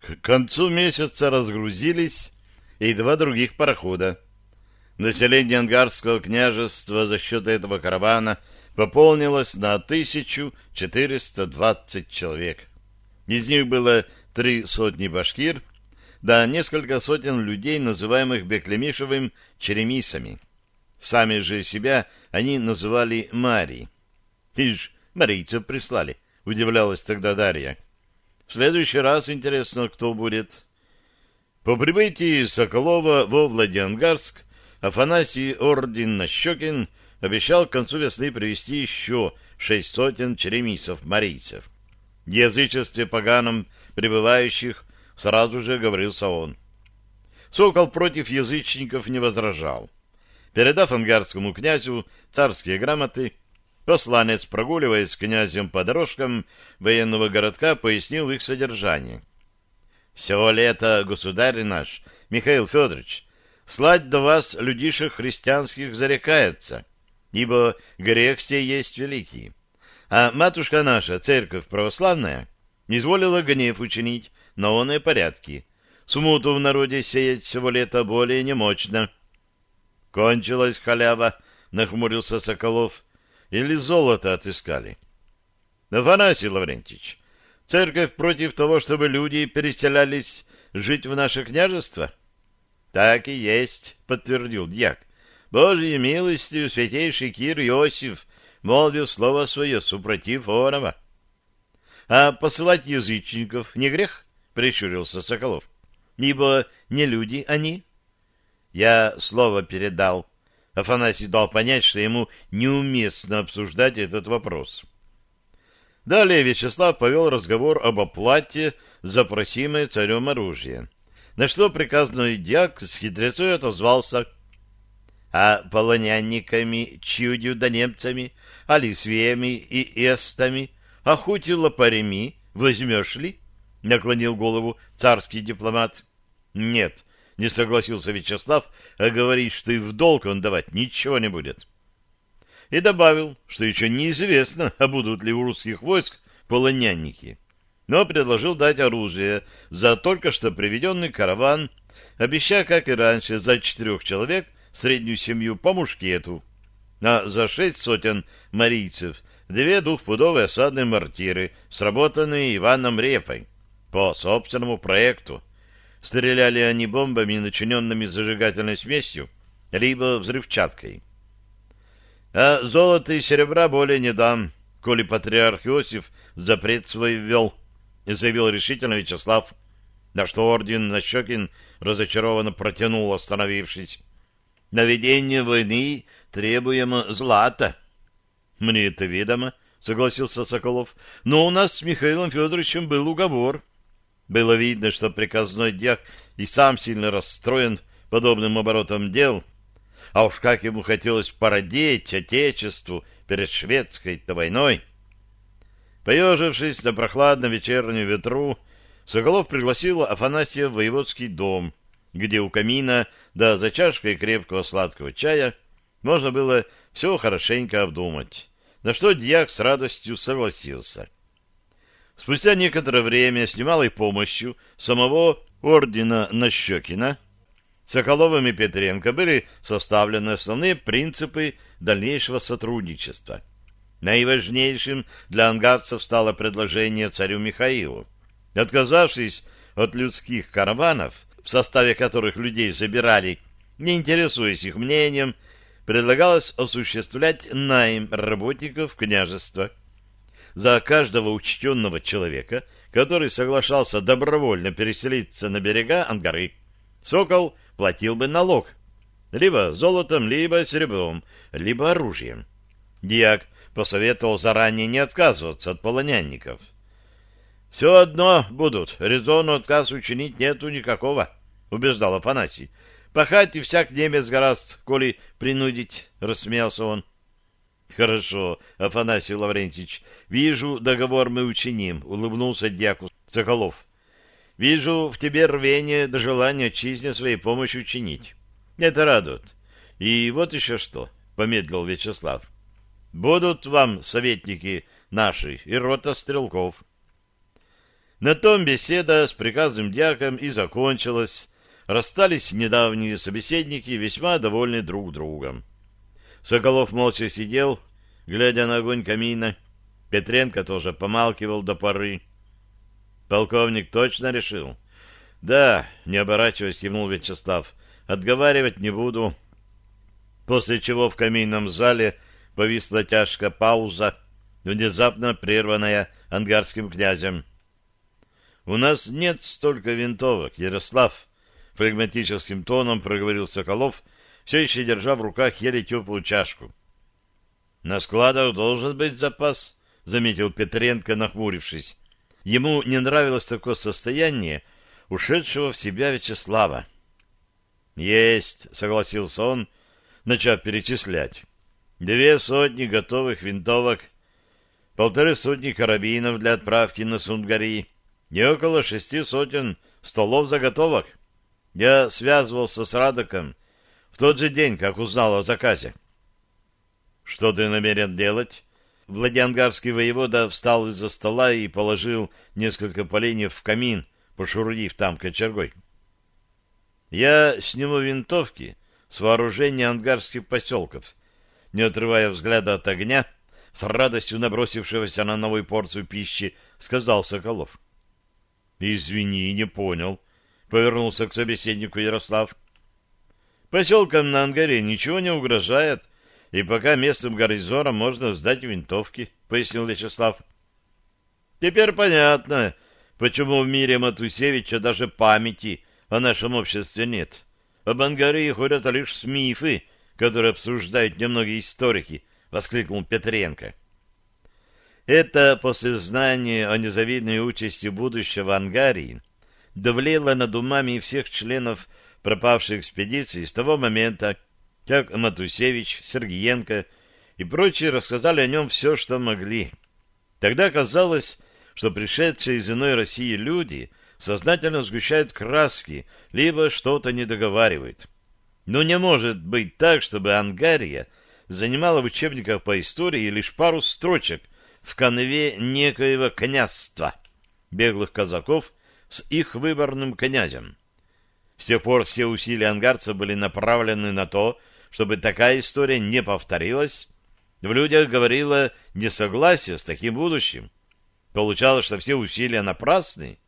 К концу месяца разгрузились и два других парохода. Население Ангарского княжества за счет этого каравана пополнилось на 1420 человек. Из них было три сотни башкир, да несколько сотен людей, называемых Беклемишевым черемисами. Сами же себя они называли Мари. Ж марийцев прислали, удивлялась тогда Дарья. В следующий раз интересно, кто будет. По прибытии Соколова во Владиангарск Афанасий Ордин-Нащекин обещал к концу весны привести еще шесть сотен черемисов-марийцев. Язычестве поганом пребывающих сразу же говорился он. Сокол против язычников не возражал. Передав ангарскому князю царские грамоты, посланец, прогуливаясь с князем по дорожкам военного городка, пояснил их содержание. «Все лето, государь наш, Михаил Федорович, слать до вас людишек христианских зарекается, ибо грех сей есть великий. А матушка наша, церковь православная, изволила гнев учинить на оные порядки. Смуту в народе сеять всего лета более немощно». Кончилась халява, нахмурился Соколов. Или золото отыскали? Афанасий Лаврентич, церковь против того, чтобы люди переселялись жить в наше княжество? Так и есть, подтвердил дьяк. Божьей милостью святейший Кир Иосиф молвил слово свое, супротив Орова. — А посылать язычников не грех? — прищурился Соколов. — Ибо не люди они, я слово передал. Афанасий дал понять, что ему неуместно обсуждать этот вопрос. Далее Вячеслав повел разговор об оплате за просимое царем оружие, на что приказной дьяк с хитрецой отозвался а полонянниками, чудью да немцами, а лисвеями и эстами, а хоть и лопарями возьмешь ли? — наклонил голову царский дипломат. — Нет, не согласился Вячеслав, а говорить, что и в долг он давать ничего не будет. И добавил, что еще неизвестно, [laughs] а будут ли у русских войск полонянники, но предложил дать оружие за только что приведенный караван, обещая, как и раньше, за четырех человек среднюю семью по мушкету, а за шесть сотен марийцев две двухпудовые осадные мортиры, сработанные Иваном Репой по собственному проекту, Стреляли они бомбами, начиненными зажигательной смесью, либо взрывчаткой. А золота и серебра более не дам, коли патриарх Иосиф запрет свой ввел, заявил решительно Вячеслав, на что орден Нащекин разочарованно протянул, остановившись. На ведение войны требуемо злата. Мне это ведомо, согласился Соколов, но у нас с Михаилом Федоровичем был уговор — было видно, что приказной дьяк и сам сильно расстроен подобным оборотом дел, а уж как ему хотелось породеть Отечеству перед шведской-то войной. Поежившись на прохладном вечернем ветру, Соколов пригласил Афанасия в воеводский дом, где у камина, да за чашкой крепкого сладкого чая, можно было все хорошенько обдумать, на что дьяк с радостью согласился. Спустя некоторое время с немалой помощью самого ордена Нащекина Соколовым и Петренко были составлены основные принципы дальнейшего сотрудничества. Наиважнейшим для ангарцев стало предложение царю Михаилу. Отказавшись от людских караванов, в составе которых людей забирали, не интересуясь их мнением, предлагалось осуществлять найм работников княжества – за каждого учтенного человека, который соглашался добровольно переселиться на берега Ангары, Сокол платил бы налог. Либо золотом, либо серебром, либо оружием. Диак посоветовал заранее не отказываться от полонянников. «Все одно будут, резону отказ учинить нету никакого», — убеждал Афанасий. «Пахать и всяк немец гораст, коли принудить», — рассмеялся он. «Хорошо, Афанасий Лаврентьевич, вижу, договор мы учиним», — улыбнулся дьяку Соколов. «Вижу в тебе рвение до желания отчизне своей помощи учинить. Это радует. И вот еще что», — помедлил Вячеслав. «Будут вам советники наши и рота стрелков». На том беседа с приказным дьяком и закончилась. Расстались недавние собеседники, весьма довольны друг другом. Соколов молча сидел, глядя на огонь камина. Петренко тоже помалкивал до поры. Полковник точно решил. Да, не оборачиваясь, кивнул Вячеслав. Отговаривать не буду. После чего в каминном зале повисла тяжкая пауза, внезапно прерванная ангарским князем. «У нас нет столько винтовок, Ярослав», — флегматическим тоном проговорил Соколов, все еще держа в руках еле теплую чашку. «На складах должен быть запас», — заметил Петренко, нахмурившись. Ему не нравилось такое состояние ушедшего в себя Вячеслава. «Есть», — согласился он, начав перечислять. «Две сотни готовых винтовок, полторы сотни карабинов для отправки на Сунгари, и около шести сотен столов заготовок. Я связывался с Радоком в тот же день, как узнал о заказе. «Что ты намерен делать?» Владиангарский воевода встал из-за стола и положил несколько поленьев в камин, пошурудив там кочергой. «Я сниму винтовки с вооружения ангарских поселков», не отрывая взгляда от огня, с радостью набросившегося на новую порцию пищи, сказал Соколов. Извини, не понял. Повернулся к собеседнику Ярослав. Поселкам на Ангаре ничего не угрожает, и пока местным гарнизонам можно сдать винтовки, пояснил Вячеслав. Теперь понятно, почему в мире Матусевича даже памяти о нашем обществе нет. Об Ангаре ходят лишь мифы, которые обсуждают немногие историки, воскликнул Петренко. Это после знания о незавидной участи будущего Ангарии давлело над умами всех членов пропавшей экспедиции с того момента, как Матусевич, Сергиенко и прочие рассказали о нем все, что могли. Тогда казалось, что пришедшие из иной России люди сознательно сгущают краски, либо что-то не договаривают. Но не может быть так, чтобы Ангария занимала в учебниках по истории лишь пару строчек – в канве некоего князства, беглых казаков с их выборным князем. С тех пор все усилия ангарцев были направлены на то, чтобы такая история не повторилась. В людях говорило несогласие с таким будущим. Получалось, что все усилия напрасны.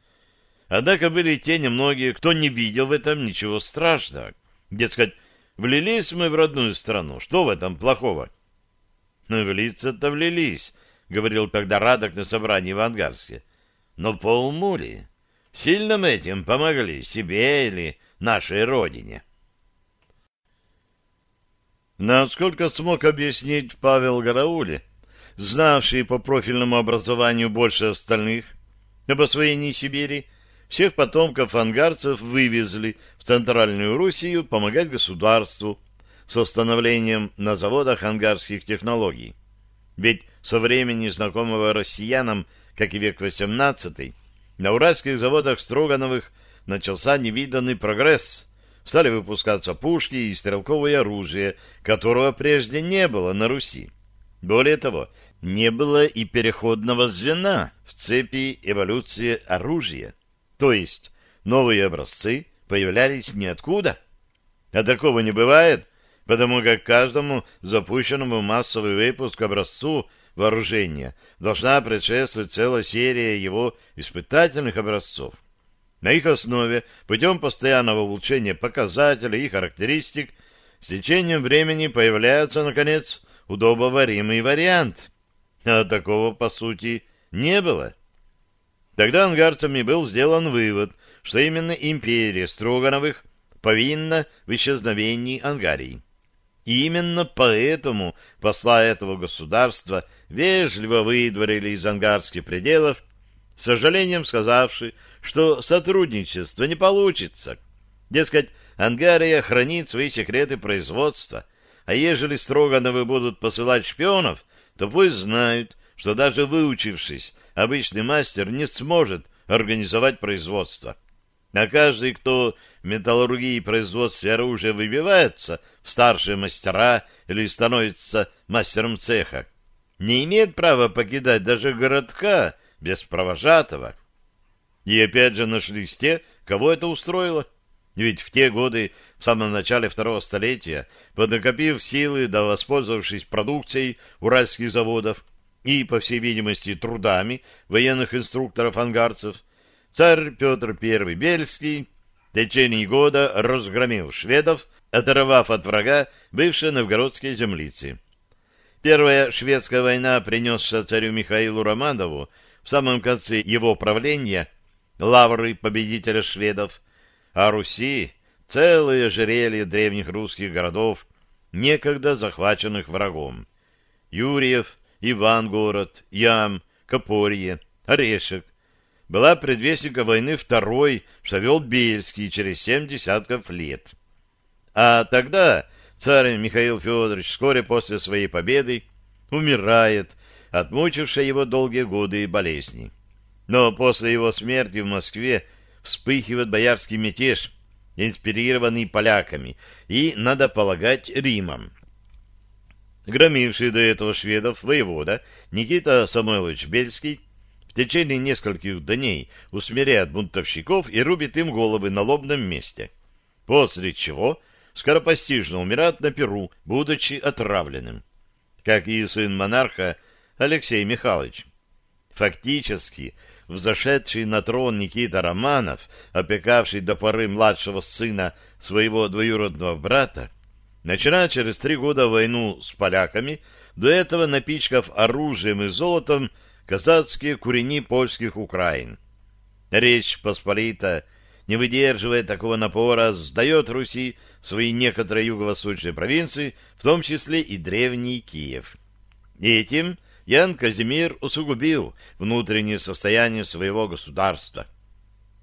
Однако были и те немногие, кто не видел в этом ничего страшного. Дескать, влились мы в родную страну, что в этом плохого? Но влиться-то влились, — говорил тогда Радок на собрании в Ангарске. Но по уму ли? Сильно мы этим помогли себе или нашей родине? Насколько смог объяснить Павел Гараули, знавший по профильному образованию больше остальных, об освоении Сибири, всех потомков ангарцев вывезли в Центральную Руссию помогать государству с установлением на заводах ангарских технологий. Ведь со времени знакомого россиянам, как и век XVIII, на уральских заводах Строгановых начался невиданный прогресс. Стали выпускаться пушки и стрелковое оружие, которого прежде не было на Руси. Более того, не было и переходного звена в цепи эволюции оружия. То есть новые образцы появлялись ниоткуда. А такого не бывает, потому как каждому запущенному массовый выпуск образцу вооружения должна предшествовать целая серия его испытательных образцов. На их основе, путем постоянного улучшения показателей и характеристик, с течением времени появляется, наконец, удобоваримый вариант. А такого, по сути, не было. Тогда ангарцами был сделан вывод, что именно империя Строгановых повинна в исчезновении Ангарии. И именно поэтому посла этого государства вежливо выдворили из ангарских пределов, с сожалением сказавши, что сотрудничество не получится. Дескать, Ангария хранит свои секреты производства, а ежели Строгановы будут посылать шпионов, то пусть знают, что даже выучившись, обычный мастер не сможет организовать производство. А каждый, кто в металлургии и производстве оружия выбивается в старшие мастера или становится мастером цеха, не имеет права покидать даже городка без провожатого. И опять же нашлись те, кого это устроило. Ведь в те годы, в самом начале второго столетия, поднакопив силы да воспользовавшись продукцией уральских заводов и, по всей видимости, трудами военных инструкторов-ангарцев, царь Петр I Бельский в течение года разгромил шведов, оторвав от врага бывшие новгородские землицы. Первая шведская война, принесшая царю Михаилу Романову в самом конце его правления лавры победителя шведов, а Руси — целое ожерелье древних русских городов, некогда захваченных врагом. Юрьев, Ивангород, Ям, Копорье, Орешек была предвестником войны второй, что вел Бельский через семь десятков лет. А тогда царь Михаил Федорович вскоре после своей победы умирает от мучившей его долгие годы болезни. Но после его смерти в Москве вспыхивает боярский мятеж, инспирированный поляками, и, надо полагать, Римом. Громивший до этого шведов воевода Никита Самойлович Бельский в течение нескольких дней усмиряет бунтовщиков и рубит им головы на лобном месте, после чего скоропостижно умирает на Перу, будучи отравленным, как и сын монарха Алексей Михайлович. Фактически, взошедший на трон Никита Романов, опекавший до поры младшего сына своего двоюродного брата, начиная через три года войну с поляками, до этого напичкав оружием и золотом казацкие курени польских Украин. Речь Посполита, не выдерживая такого напора, сдает Руси свои некоторые юго-восточные провинции, в том числе и древний Киев. Этим Ян Казимир усугубил внутреннее состояние своего государства.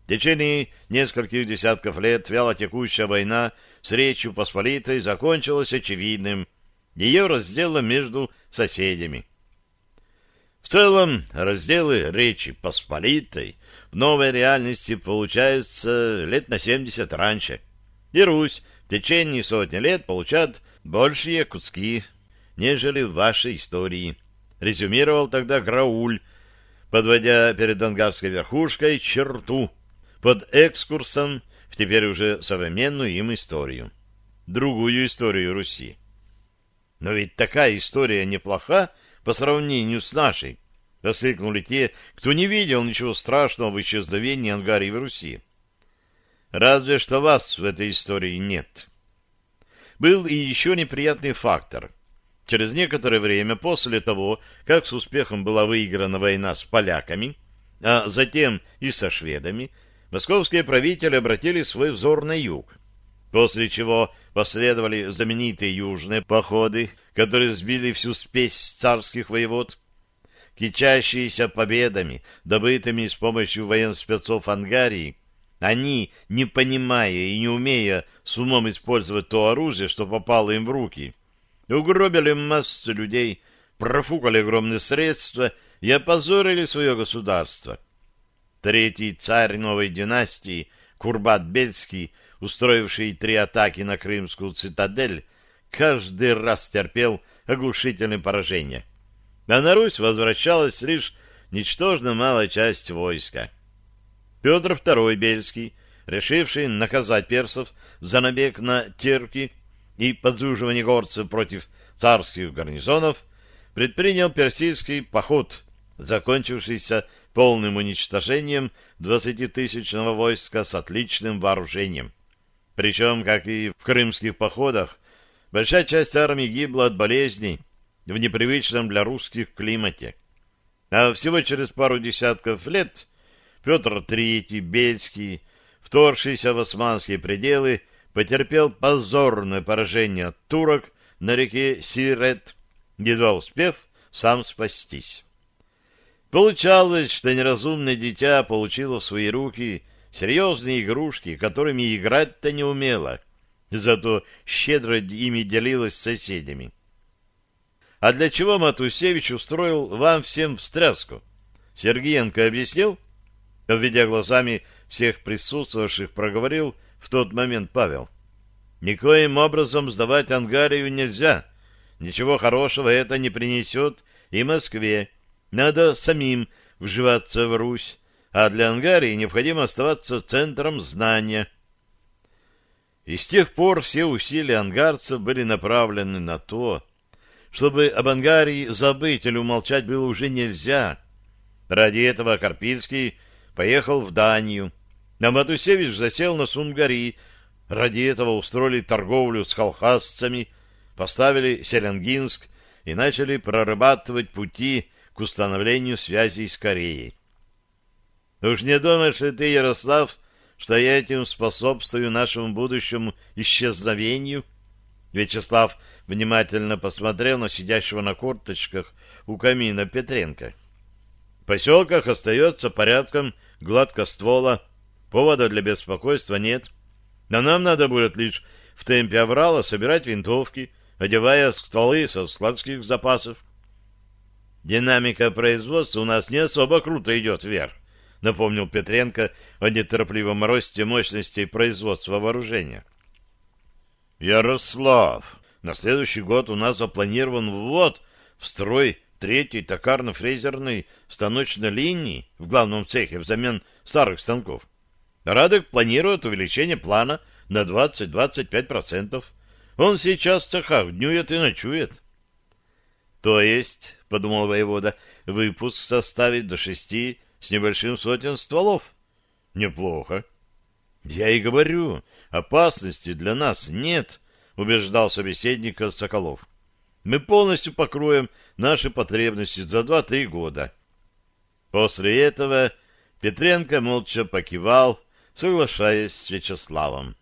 В течение нескольких десятков лет вялотекущая война с Речью Посполитой закончилась очевидным ее разделом между соседями. В целом, разделы Речи Посполитой в новой реальности получаются лет на 70 раньше, и Русь в течение сотни лет получает большие куски, нежели в вашей истории резюмировал тогда Грауль, подводя перед ангарской верхушкой черту под экскурсом в теперь уже современную им историю. Другую историю Руси. Но ведь такая история неплоха по сравнению с нашей, воскликнули те, кто не видел ничего страшного в исчезновении Ангарии в Руси. Разве что вас в этой истории нет. Был и еще неприятный фактор — Через некоторое время после того, как с успехом была выиграна война с поляками, а затем и со шведами, московские правители обратили свой взор на юг, после чего последовали знаменитые южные походы, которые сбили всю спесь царских воевод, кичащиеся победами, добытыми с помощью военспецов Ангарии, они, не понимая и не умея с умом использовать то оружие, что попало им в руки, угробили массу людей, профукали огромные средства и опозорили свое государство. Третий царь новой династии, Курбат-Бельский, устроивший три атаки на крымскую цитадель, каждый раз терпел оглушительное поражение. А на Русь возвращалась лишь ничтожно малая часть войска. Петр II Бельский, решивший наказать персов за набег на Терки, и подзуживание горцев против царских гарнизонов, предпринял персидский поход, закончившийся полным уничтожением двадцатитысячного войска с отличным вооружением. Причем, как и в крымских походах, большая часть армии гибла от болезней в непривычном для русских климате. А всего через пару десятков лет Петр III Бельский, вторгшийся в османские пределы, потерпел позорное поражение от турок на реке Сирет, едва успев сам спастись. Получалось, что неразумное дитя получило в свои руки серьезные игрушки, которыми играть-то не умело, зато щедро ими делилась с соседями. А для чего Матусевич устроил вам всем встряску? Сергеенко объяснил? Введя глазами всех присутствовавших, проговорил в тот момент Павел. Никоим образом сдавать Ангарию нельзя. Ничего хорошего это не принесет и Москве. Надо самим вживаться в Русь, а для Ангарии необходимо оставаться центром знания. И с тех пор все усилия ангарцев были направлены на то, чтобы об Ангарии забыть или умолчать было уже нельзя. Ради этого Карпинский поехал в Данию, а Матусевич засел на Сунгари. Ради этого устроили торговлю с колхазцами, поставили Селенгинск и начали прорабатывать пути к установлению связей с Кореей. Уж не думаешь ли ты, Ярослав, что я этим способствую нашему будущему исчезновению? Вячеслав внимательно посмотрел на сидящего на корточках у камина Петренко. В поселках остается порядком гладкоствола, повода для беспокойства нет. Но нам надо будет лишь в темпе аврала собирать винтовки, одевая стволы со складских запасов. Динамика производства у нас не особо круто идет вверх, напомнил Петренко о неторопливом росте мощностей производства вооружения. Ярослав, на следующий год у нас запланирован ввод в строй третьей токарно-фрезерной станочной линии в главном цехе взамен старых станков. Радок планирует увеличение плана на 20-25%. Он сейчас в цехах днюет и ночует. То есть, — подумал воевода, — выпуск составит до шести с небольшим сотен стволов. Неплохо. Я и говорю, опасности для нас нет, — убеждал собеседника Соколов. Мы полностью покроем наши потребности за два-три года. После этого Петренко молча покивал, соглашаясь с Вячеславом.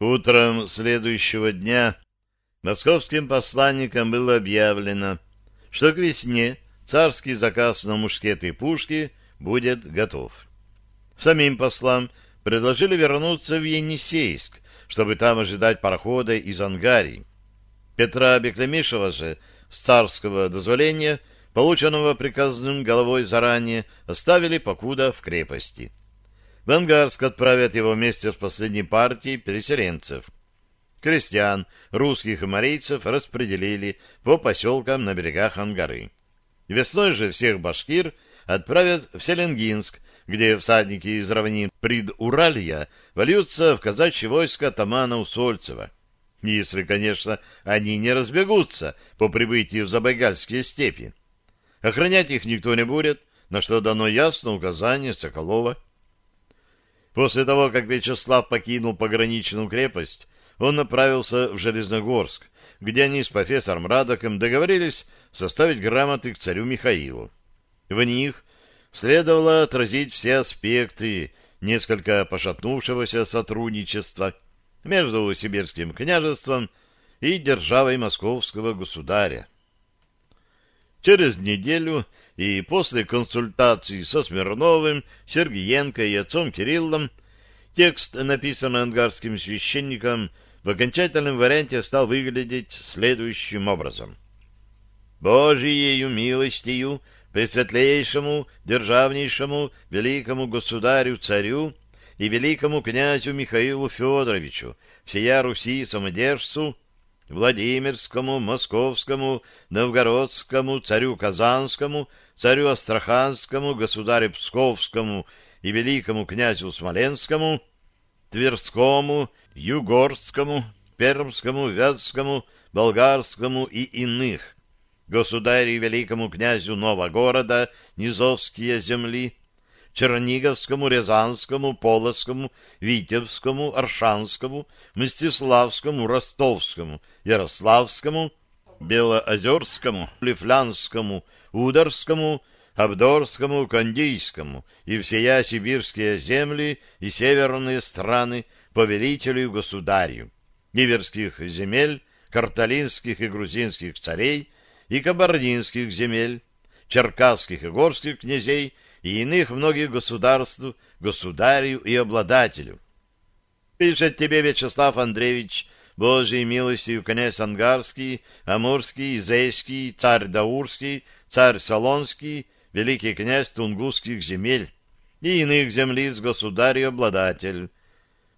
Утром следующего дня московским посланникам было объявлено, что к весне царский заказ на мушкеты и пушки будет готов. Самим послам предложили вернуться в Енисейск, чтобы там ожидать парохода из Ангарии. Петра Беклемишева же с царского дозволения, полученного приказным головой заранее, оставили покуда в крепости. В Ангарск отправят его вместе с последней партией переселенцев — крестьян, русских и марийцев распределили по поселкам на берегах Ангары. Весной же всех башкир отправят в Селенгинск, где всадники из равнин Прид-Уралья вольются в казачье войско атамана Усольцева. Если, конечно, они не разбегутся по прибытию в Забайгальские степи. Охранять их никто не будет, на что дано ясно указание Соколова. После того, как Вячеслав покинул пограничную крепость, он направился в Железногорск, где они с профессором Радоком договорились составить грамоты к царю Михаилу. В них следовало отразить все аспекты несколько пошатнувшегося сотрудничества между Сибирским княжеством и державой московского государя. Через неделю и после консультаций со Смирновым, Сергиенко и отцом Кириллом текст, написанный ангарским священником, в окончательном варианте стал выглядеть следующим образом. «Божиею милостью, пресветлейшему, державнейшему, великому государю-царю и великому князю Михаилу Федоровичу, всея Руси самодержцу, Владимирскому, Московскому, Новгородскому, царю Казанскому, царю Астраханскому, государю Псковскому и великому князю Смоленскому, Тверскому, Югорскому, Пермскому, Вятскому, Болгарскому и иных, государю великому князю Новогорода, Низовские земли, Черниговскому, Рязанскому, Полоцкому, Витебскому, Аршанскому, Мстиславскому, Ростовскому, Ярославскому, Белоозерскому, Лифлянскому, Ударскому, Абдорскому, Кандийскому и всея сибирские земли и северные страны повелителю государю, иверских земель, карталинских и грузинских царей и кабардинских земель, черкасских и горских князей и иных многих государств, государю и обладателю. Пишет тебе Вячеслав Андреевич, Божьей милостью князь Ангарский, Амурский, Изейский, царь Даурский, царь Солонский, великий князь Тунгусских земель и иных землиц государь и обладатель.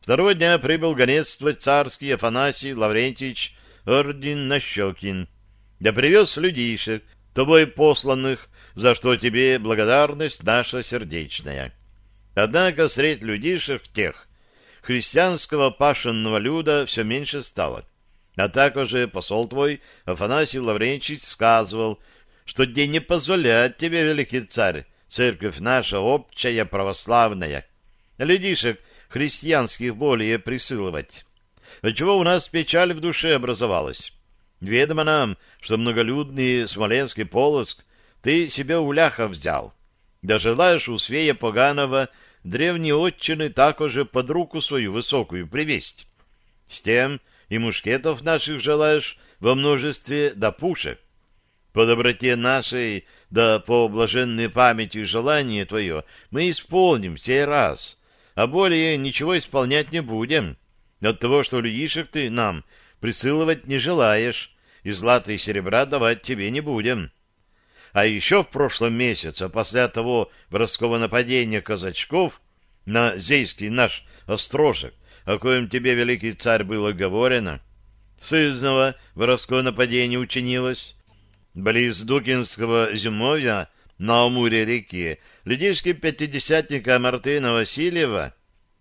Второго дня прибыл гонецтво царский Афанасий Лаврентьевич Орден Нащекин, да привез людишек, тобой посланных, за что тебе благодарность наша сердечная. Однако средь людишек тех христианского пашенного люда все меньше стало. А также посол твой Афанасий Лаврентьевич сказывал, что где не позволяет тебе, великий царь, церковь наша общая православная, людишек христианских более присылывать. Отчего у нас печаль в душе образовалась? Ведомо нам, что многолюдный Смоленский Полоск ты себе у ляха взял. Да желаешь у Свея Поганова древние отчины так уже под руку свою высокую привесть. С тем и мушкетов наших желаешь во множестве да пушек. По доброте нашей, да по блаженной памяти желание твое мы исполним сей раз, а более ничего исполнять не будем, от того, что людишек ты нам присылывать не желаешь, и злата и серебра давать тебе не будем. А еще в прошлом месяце, после того воровского нападения казачков на зейский наш острожек, о коем тебе, великий царь, было говорено, сызного воровское нападение учинилось. Близ Дукинского зимовья на Амуре-реке людишки пятидесятника Мартына Васильева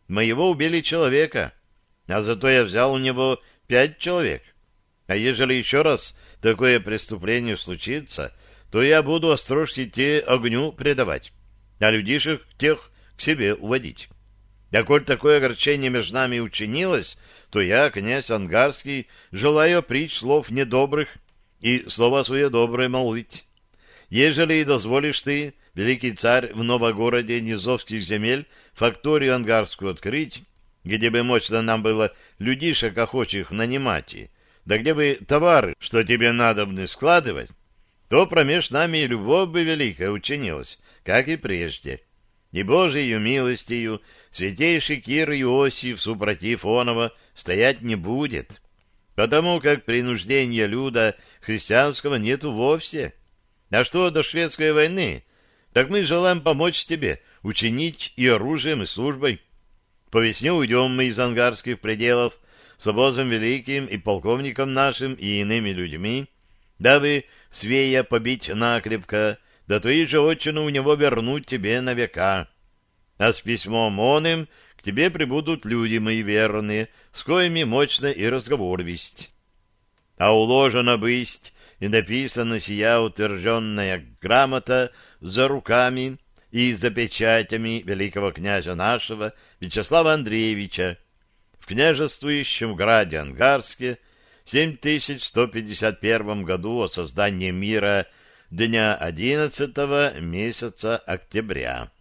моего убили человека, а зато я взял у него пять человек. А ежели еще раз такое преступление случится, то я буду острожки те огню предавать, а людишек тех к себе уводить. А коль такое огорчение между нами учинилось, то я, князь Ангарский, желаю притч слов недобрых и слова свое доброе молвить. Ежели и дозволишь ты, великий царь, в Новогороде Низовских земель факторию ангарскую открыть, где бы мощно нам было людишек охочих нанимать, да где бы товары, что тебе надобны, складывать, то промеж нами и любовь бы великая учинилась, как и прежде. И Божией милостью святейший Кир Иосиф, супротив онова, стоять не будет, потому как принуждения люда христианского нету вовсе. А что до шведской войны, так мы желаем помочь тебе учинить и оружием, и службой. По весне уйдем мы из ангарских пределов с обозом великим и полковником нашим и иными людьми, дабы Свея побить накрепко, да твои же отчину у него вернуть тебе на века. А с письмом он им к тебе прибудут люди мои верные, с коими мощно и разговор весть. А уложено бысть и написана сия утвержденная грамота за руками и за печатями великого князя нашего Вячеслава Андреевича в княжествующем граде Ангарске 7151 году от создания мира дня 11 месяца октября.